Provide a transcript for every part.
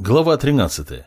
Глава 13.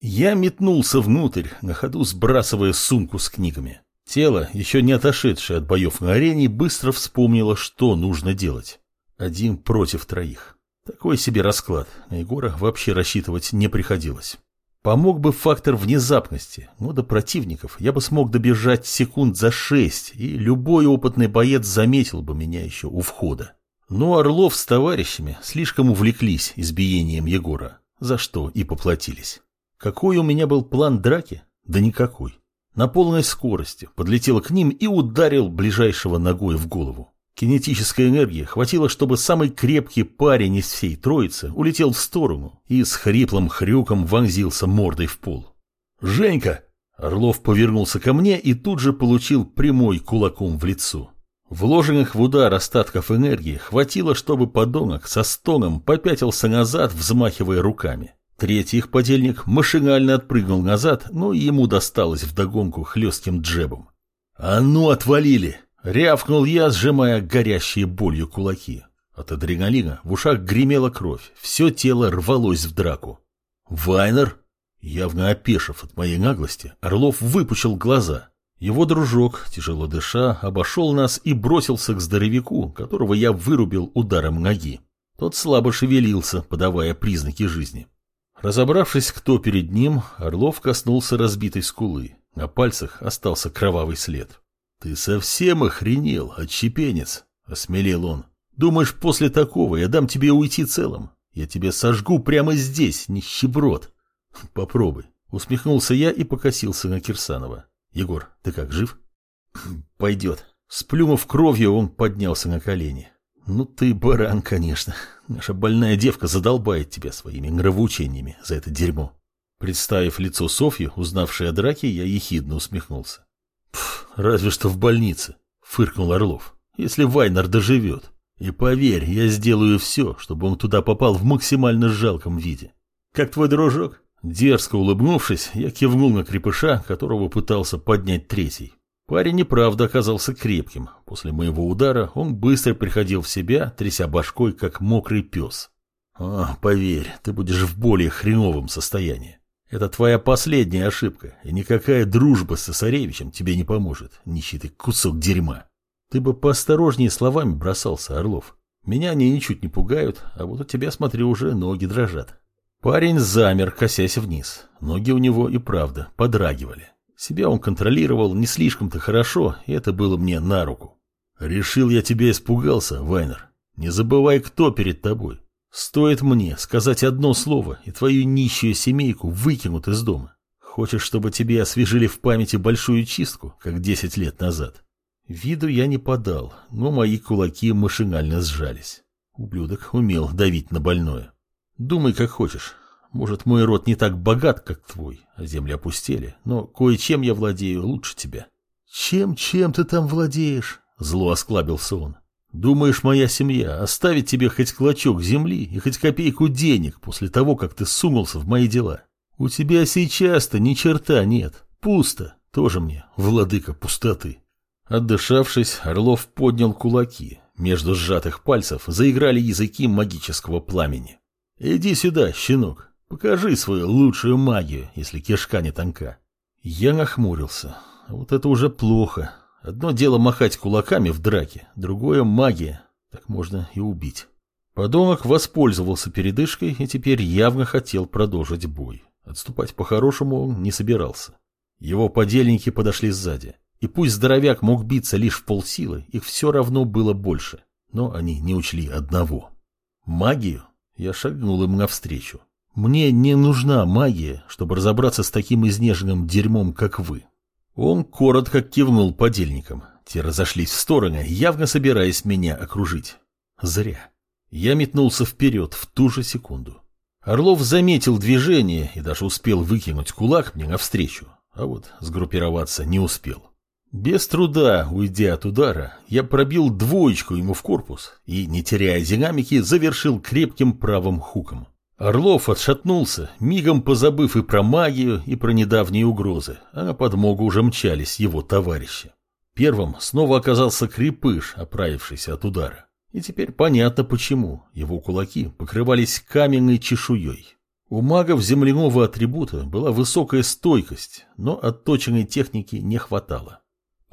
Я метнулся внутрь, на ходу сбрасывая сумку с книгами. Тело, еще не отошедшее от боев на арене, быстро вспомнило, что нужно делать. Один против троих. Такой себе расклад. На Егора вообще рассчитывать не приходилось. Помог бы фактор внезапности, но до противников я бы смог добежать секунд за шесть, и любой опытный боец заметил бы меня еще у входа. Но Орлов с товарищами слишком увлеклись избиением Егора, за что и поплатились. Какой у меня был план драки? Да никакой. На полной скорости подлетел к ним и ударил ближайшего ногой в голову. Кинетической энергии хватило, чтобы самый крепкий парень из всей троицы улетел в сторону и с хриплым хрюком вонзился мордой в пол. «Женька!» Орлов повернулся ко мне и тут же получил прямой кулаком в лицо. Вложенных в удар остатков энергии хватило, чтобы подонок со стоном попятился назад, взмахивая руками. Третий их подельник машинально отпрыгнул назад, но ему досталось вдогонку хлестким джебом. «А ну, отвалили!» — рявкнул я, сжимая горящие болью кулаки. От адреналина в ушах гремела кровь, все тело рвалось в драку. «Вайнер?» Явно опешив от моей наглости, Орлов выпучил глаза — его дружок, тяжело дыша, обошел нас и бросился к здоровяку, которого я вырубил ударом ноги. Тот слабо шевелился, подавая признаки жизни. Разобравшись, кто перед ним, Орлов коснулся разбитой скулы. На пальцах остался кровавый след. «Ты совсем охренел, отщепенец!» — осмелел он. «Думаешь, после такого я дам тебе уйти целым? Я тебе сожгу прямо здесь, нищеброд!» «Попробуй!» — усмехнулся я и покосился на Кирсанова. Егор, ты как, жив? Пойдет. Сплюнув кровью, он поднялся на колени. Ну ты баран, конечно. Наша больная девка задолбает тебя своими нравоучениями за это дерьмо. Представив лицо Софьи, узнавшей о драке, я ехидно усмехнулся. разве что в больнице, фыркнул Орлов. Если Вайнер доживет. И поверь, я сделаю все, чтобы он туда попал в максимально жалком виде. Как твой дружок? Дерзко улыбнувшись, я кивнул на крепыша, которого пытался поднять третий. Парень неправда оказался крепким. После моего удара он быстро приходил в себя, тряся башкой, как мокрый пес. «А, поверь, ты будешь в более хреновом состоянии. Это твоя последняя ошибка, и никакая дружба с цесаревичем тебе не поможет, нищий кусок дерьма. Ты бы поосторожнее словами бросался, Орлов. Меня они ничуть не пугают, а вот у тебя, смотрю, уже ноги дрожат». Парень замер, косясь вниз. Ноги у него и правда подрагивали. Себя он контролировал не слишком-то хорошо, и это было мне на руку. «Решил я тебя испугался, Вайнер. Не забывай, кто перед тобой. Стоит мне сказать одно слово, и твою нищую семейку выкинут из дома. Хочешь, чтобы тебе освежили в памяти большую чистку, как десять лет назад?» Виду я не подал, но мои кулаки машинально сжались. Ублюдок умел давить на больное. Думай, как хочешь. Может, мой род не так богат, как твой, а земли опустели, но кое-чем я владею лучше тебя. Чем, чем ты там владеешь? Зло осклабился он. Думаешь, моя семья оставит тебе хоть клочок земли и хоть копейку денег после того, как ты сунулся в мои дела? У тебя сейчас-то ни черта нет. Пусто. Тоже мне, владыка пустоты. Отдышавшись, Орлов поднял кулаки. Между сжатых пальцев заиграли языки магического пламени. Иди сюда, щенок. Покажи свою лучшую магию, если кишка не тонка. Я нахмурился. Вот это уже плохо. Одно дело махать кулаками в драке, другое магия. Так можно и убить. Подонок воспользовался передышкой и теперь явно хотел продолжить бой. Отступать по-хорошему он не собирался. Его подельники подошли сзади. И пусть здоровяк мог биться лишь в полсилы, их все равно было больше. Но они не учли одного. Магию я шагнул им навстречу. Мне не нужна магия, чтобы разобраться с таким изнеженным дерьмом, как вы. Он коротко кивнул подельникам. Те разошлись в стороны, явно собираясь меня окружить. Зря. Я метнулся вперед в ту же секунду. Орлов заметил движение и даже успел выкинуть кулак мне навстречу, а вот сгруппироваться не успел. Без труда, уйдя от удара, я пробил двоечку ему в корпус и, не теряя динамики, завершил крепким правым хуком. Орлов отшатнулся, мигом позабыв и про магию, и про недавние угрозы, а на подмогу уже мчались его товарищи. Первым снова оказался крепыш, оправившийся от удара. И теперь понятно почему его кулаки покрывались каменной чешуей. У магов земляного атрибута была высокая стойкость, но отточенной техники не хватало.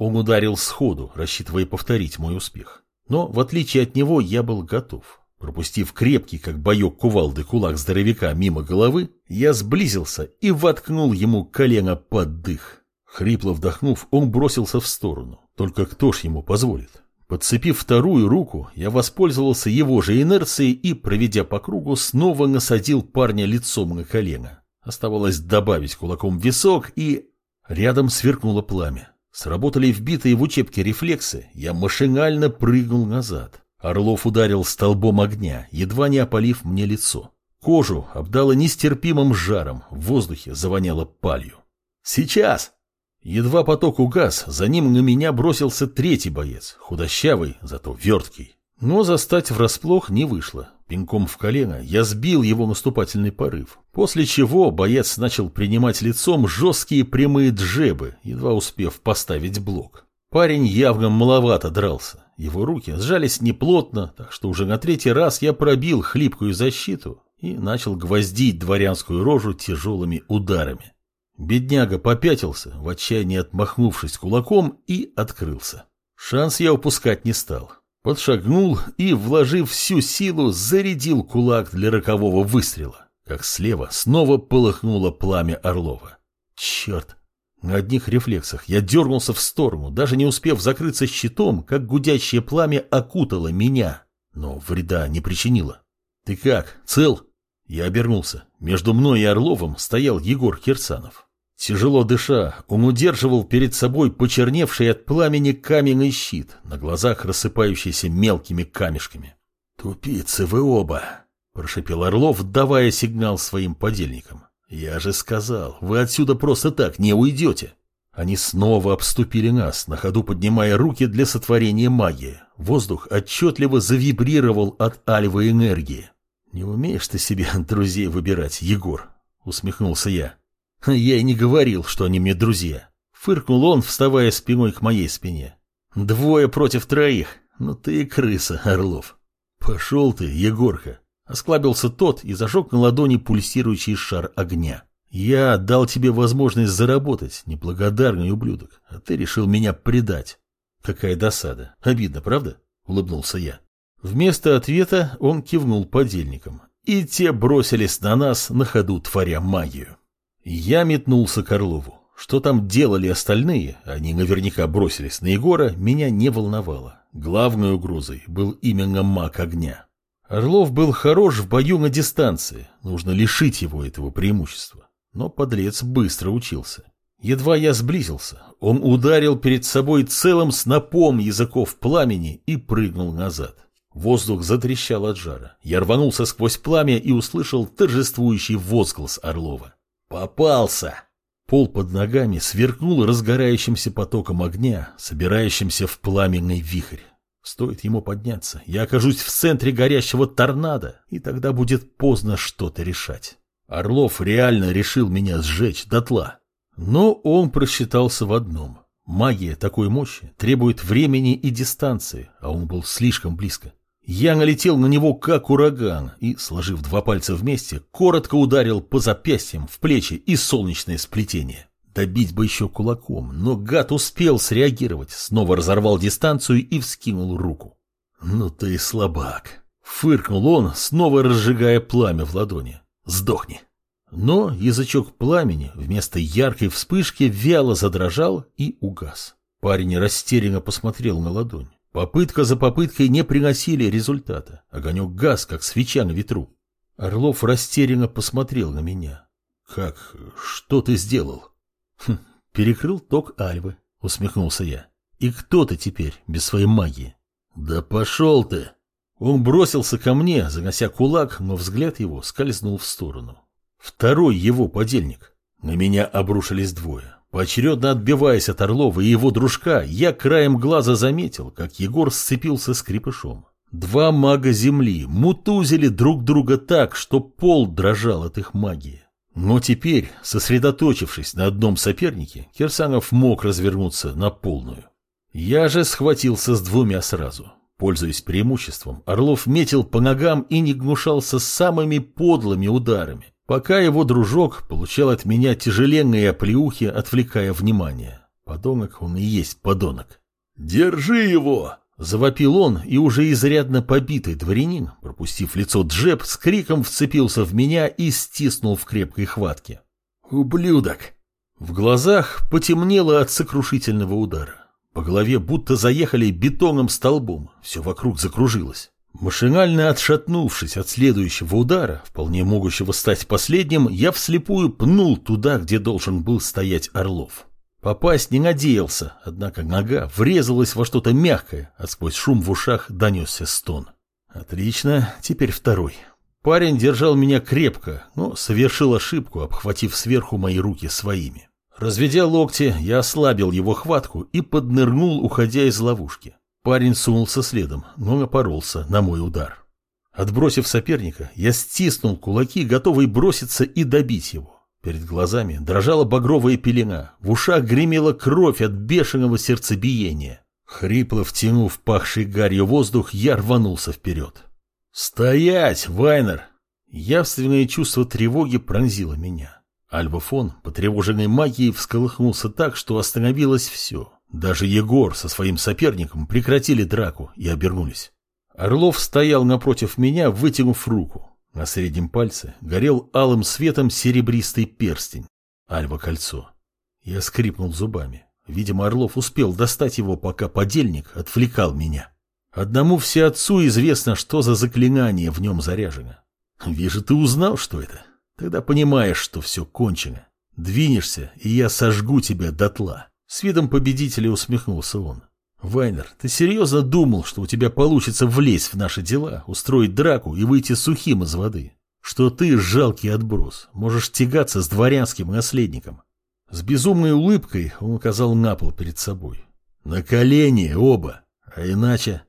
Он ударил сходу, рассчитывая повторить мой успех. Но, в отличие от него, я был готов. Пропустив крепкий, как боек кувалды, кулак здоровяка мимо головы, я сблизился и воткнул ему колено под дых. Хрипло вдохнув, он бросился в сторону. Только кто ж ему позволит? Подцепив вторую руку, я воспользовался его же инерцией и, проведя по кругу, снова насадил парня лицом на колено. Оставалось добавить кулаком висок и... Рядом сверкнуло пламя. Сработали вбитые в учебке рефлексы, я машинально прыгнул назад. Орлов ударил столбом огня, едва не опалив мне лицо. Кожу обдало нестерпимым жаром, в воздухе завоняло палью. «Сейчас!» Едва поток угас, за ним на меня бросился третий боец, худощавый, зато верткий. Но застать врасплох не вышло. Пинком в колено я сбил его наступательный порыв, после чего боец начал принимать лицом жесткие прямые джебы, едва успев поставить блок. Парень явно маловато дрался. Его руки сжались неплотно, так что уже на третий раз я пробил хлипкую защиту и начал гвоздить дворянскую рожу тяжелыми ударами. Бедняга попятился, в отчаянии отмахнувшись кулаком, и открылся. Шанс я упускать не стал. Подшагнул и, вложив всю силу, зарядил кулак для рокового выстрела, как слева снова полыхнуло пламя Орлова. Черт! На одних рефлексах я дернулся в сторону, даже не успев закрыться щитом, как гудящее пламя окутало меня, но вреда не причинило. «Ты как, цел?» Я обернулся. Между мной и Орловым стоял Егор Кирсанов. Тяжело дыша, он удерживал перед собой почерневший от пламени каменный щит, на глазах рассыпающийся мелкими камешками. «Тупицы вы оба!» – прошепел Орлов, давая сигнал своим подельникам. «Я же сказал, вы отсюда просто так не уйдете!» Они снова обступили нас, на ходу поднимая руки для сотворения магии. Воздух отчетливо завибрировал от альвой энергии. «Не умеешь ты себе друзей выбирать, Егор?» — усмехнулся я. «Я и не говорил, что они мне друзья». Фыркнул он, вставая спиной к моей спине. «Двое против троих. Ну ты и крыса, Орлов». «Пошел ты, Егорка!» Осклабился тот и зажег на ладони пульсирующий шар огня. «Я дал тебе возможность заработать, неблагодарный ублюдок, а ты решил меня предать». «Какая досада. Обидно, правда?» — улыбнулся я. Вместо ответа он кивнул подельникам, и те бросились на нас, на ходу творя магию. Я метнулся к Орлову. Что там делали остальные, они наверняка бросились на Егора, меня не волновало. Главной угрозой был именно маг огня. Орлов был хорош в бою на дистанции, нужно лишить его этого преимущества. Но подлец быстро учился. Едва я сблизился, он ударил перед собой целым снопом языков пламени и прыгнул назад. Воздух затрещал от жара. Я рванулся сквозь пламя и услышал торжествующий возглас Орлова. «Попался!» Пол под ногами сверкнул разгорающимся потоком огня, собирающимся в пламенный вихрь. Стоит ему подняться, я окажусь в центре горящего торнадо, и тогда будет поздно что-то решать. Орлов реально решил меня сжечь дотла. Но он просчитался в одном. Магия такой мощи требует времени и дистанции, а он был слишком близко. Я налетел на него как ураган и, сложив два пальца вместе, коротко ударил по запястьям, в плечи и солнечное сплетение. Добить бы еще кулаком, но гад успел среагировать, снова разорвал дистанцию и вскинул руку. «Ну ты слабак!» — фыркнул он, снова разжигая пламя в ладони. «Сдохни!» Но язычок пламени вместо яркой вспышки вяло задрожал и угас. Парень растерянно посмотрел на ладонь. Попытка за попыткой не приносили результата. Огонек газ, как свеча на ветру. Орлов растерянно посмотрел на меня. «Как? Что ты сделал?» Хм, перекрыл ток Альвы, усмехнулся я. И кто ты теперь без своей магии? Да пошел ты! Он бросился ко мне, занося кулак, но взгляд его скользнул в сторону. Второй его подельник. На меня обрушились двое. Поочередно отбиваясь от Орлова и его дружка, я краем глаза заметил, как Егор сцепился с крепышом. Два мага земли мутузили друг друга так, что пол дрожал от их магии. Но теперь, сосредоточившись на одном сопернике, Кирсанов мог развернуться на полную. Я же схватился с двумя сразу. Пользуясь преимуществом, Орлов метил по ногам и не гнушался самыми подлыми ударами. Пока его дружок получал от меня тяжеленные оплеухи, отвлекая внимание. Подонок он и есть подонок. «Держи его!» Завопил он, и уже изрядно побитый дворянин, пропустив лицо Джеб, с криком вцепился в меня и стиснул в крепкой хватке. «Ублюдок!» В глазах потемнело от сокрушительного удара. По голове будто заехали бетонным столбом, все вокруг закружилось. Машинально отшатнувшись от следующего удара, вполне могущего стать последним, я вслепую пнул туда, где должен был стоять Орлов. Попасть не надеялся, однако нога врезалась во что-то мягкое, а сквозь шум в ушах донесся стон. Отлично, теперь второй. Парень держал меня крепко, но совершил ошибку, обхватив сверху мои руки своими. Разведя локти, я ослабил его хватку и поднырнул, уходя из ловушки. Парень сунулся следом, но напоролся на мой удар. Отбросив соперника, я стиснул кулаки, готовый броситься и добить его. Перед глазами дрожала багровая пелена, в ушах гремела кровь от бешеного сердцебиения. Хрипло втянув пахший гарью воздух, я рванулся вперед. «Стоять, Вайнер!» Явственное чувство тревоги пронзило меня. Альбафон, потревоженный магией, всколыхнулся так, что остановилось все. Даже Егор со своим соперником прекратили драку и обернулись. Орлов стоял напротив меня, вытянув руку. На среднем пальце горел алым светом серебристый перстень. Альва-кольцо. Я скрипнул зубами. Видимо, Орлов успел достать его, пока подельник отвлекал меня. Одному все отцу известно, что за заклинание в нем заряжено. Вижу, ты узнал, что это. Тогда понимаешь, что все кончено. Двинешься, и я сожгу тебя дотла. С видом победителя усмехнулся он. Вайнер, ты серьезно думал, что у тебя получится влезть в наши дела, устроить драку и выйти сухим из воды? Что ты, жалкий отброс, можешь тягаться с дворянским наследником? С безумной улыбкой он указал на пол перед собой. На колени оба, а иначе...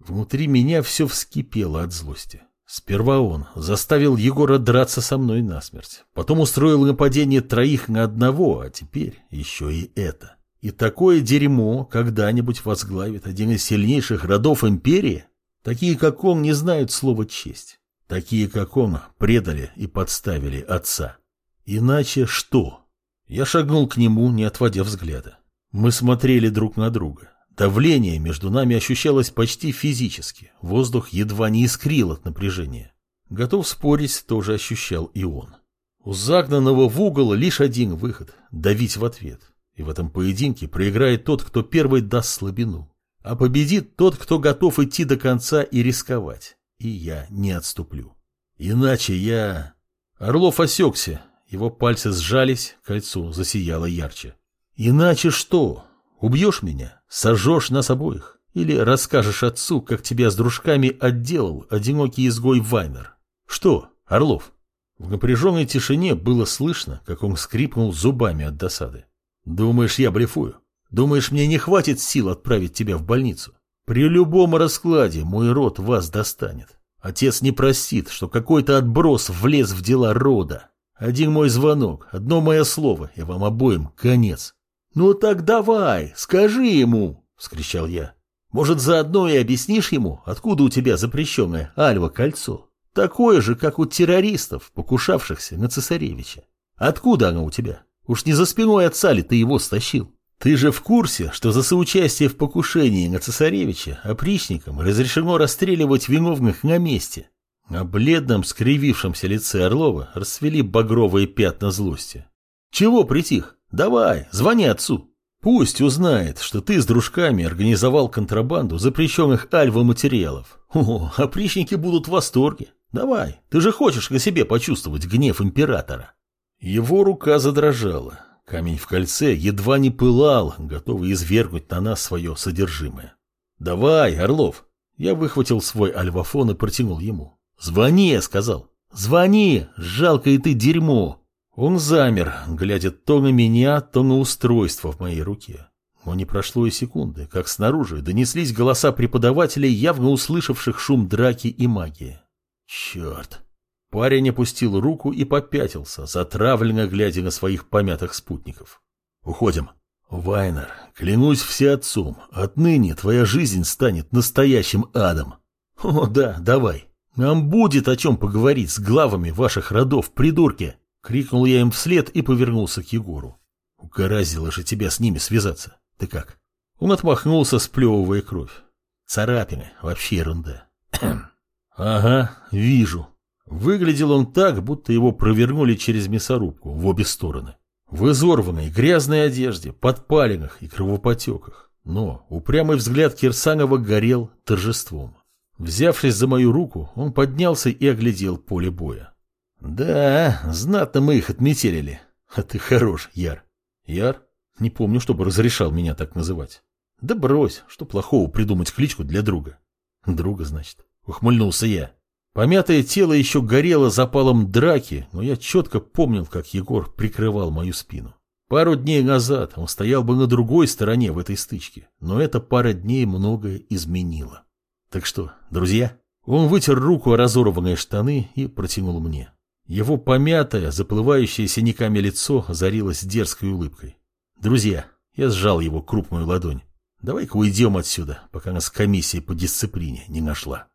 Внутри меня все вскипело от злости. Сперва он заставил Егора драться со мной насмерть. Потом устроил нападение троих на одного, а теперь еще и это. И такое дерьмо когда-нибудь возглавит один из сильнейших родов империи? Такие, как он, не знают слова «честь». Такие, как он, предали и подставили отца. Иначе что? Я шагнул к нему, не отводя взгляда. Мы смотрели друг на друга. Давление между нами ощущалось почти физически. Воздух едва не искрил от напряжения. Готов спорить, тоже ощущал и он. У загнанного в угол лишь один выход – давить в ответ. И в этом поединке проиграет тот, кто первый даст слабину. А победит тот, кто готов идти до конца и рисковать. И я не отступлю. Иначе я... Орлов осекся. Его пальцы сжались, кольцо засияло ярче. Иначе что? Убьешь меня? Сожжешь нас обоих? Или расскажешь отцу, как тебя с дружками отделал одинокий изгой Вайнер? Что, Орлов? В напряженной тишине было слышно, как он скрипнул зубами от досады. Думаешь, я блефую? Думаешь, мне не хватит сил отправить тебя в больницу? При любом раскладе мой род вас достанет. Отец не простит, что какой-то отброс влез в дела рода. Один мой звонок, одно мое слово, и вам обоим конец. «Ну так давай, скажи ему!» — вскричал я. «Может, заодно и объяснишь ему, откуда у тебя запрещенное Альва-кольцо? Такое же, как у террористов, покушавшихся на цесаревича. Откуда оно у тебя?» Уж не за спиной отца ли ты его стащил? Ты же в курсе, что за соучастие в покушении на цесаревича опричникам разрешено расстреливать виновных на месте? На бледном, скривившемся лице Орлова расцвели багровые пятна злости. Чего притих? Давай, звони отцу. Пусть узнает, что ты с дружками организовал контрабанду запрещенных альва-материалов. О, опричники будут в восторге. Давай, ты же хочешь на себе почувствовать гнев императора. Его рука задрожала. Камень в кольце едва не пылал, готовый извергнуть на нас свое содержимое. «Давай, Орлов!» Я выхватил свой альвафон и протянул ему. «Звони!» — сказал. «Звони! Жалкое ты дерьмо!» Он замер, глядя то на меня, то на устройство в моей руке. Но не прошло и секунды, как снаружи донеслись голоса преподавателей, явно услышавших шум драки и магии. «Черт!» Парень опустил руку и попятился, затравленно глядя на своих помятых спутников. «Уходим». «Вайнер, клянусь все отцом, отныне твоя жизнь станет настоящим адом». «О, да, давай». Нам будет о чем поговорить с главами ваших родов, придурки!» Крикнул я им вслед и повернулся к Егору. «Угораздило же тебя с ними связаться. Ты как?» Он отмахнулся, сплевывая кровь. Царапины, вообще ерунда. Ага, вижу. Выглядел он так, будто его провернули через мясорубку в обе стороны. В изорванной, грязной одежде, подпалинах и кровопотеках. Но упрямый взгляд Кирсанова горел торжеством. Взявшись за мою руку, он поднялся и оглядел поле боя. Да, знатно мы их отметелили. А ты хорош, Яр. Яр? Не помню, чтобы разрешал меня так называть. Да брось, что плохого придумать кличку для друга. Друга, значит. Ухмыльнулся я. Помятое тело еще горело запалом драки, но я четко помнил, как Егор прикрывал мою спину. Пару дней назад он стоял бы на другой стороне в этой стычке, но эта пара дней многое изменила. Так что, друзья? Он вытер руку о разорванные штаны и протянул мне. Его помятое, заплывающее синяками лицо озарилось дерзкой улыбкой. Друзья, я сжал его крупную ладонь. Давай-ка уйдем отсюда, пока нас комиссия по дисциплине не нашла.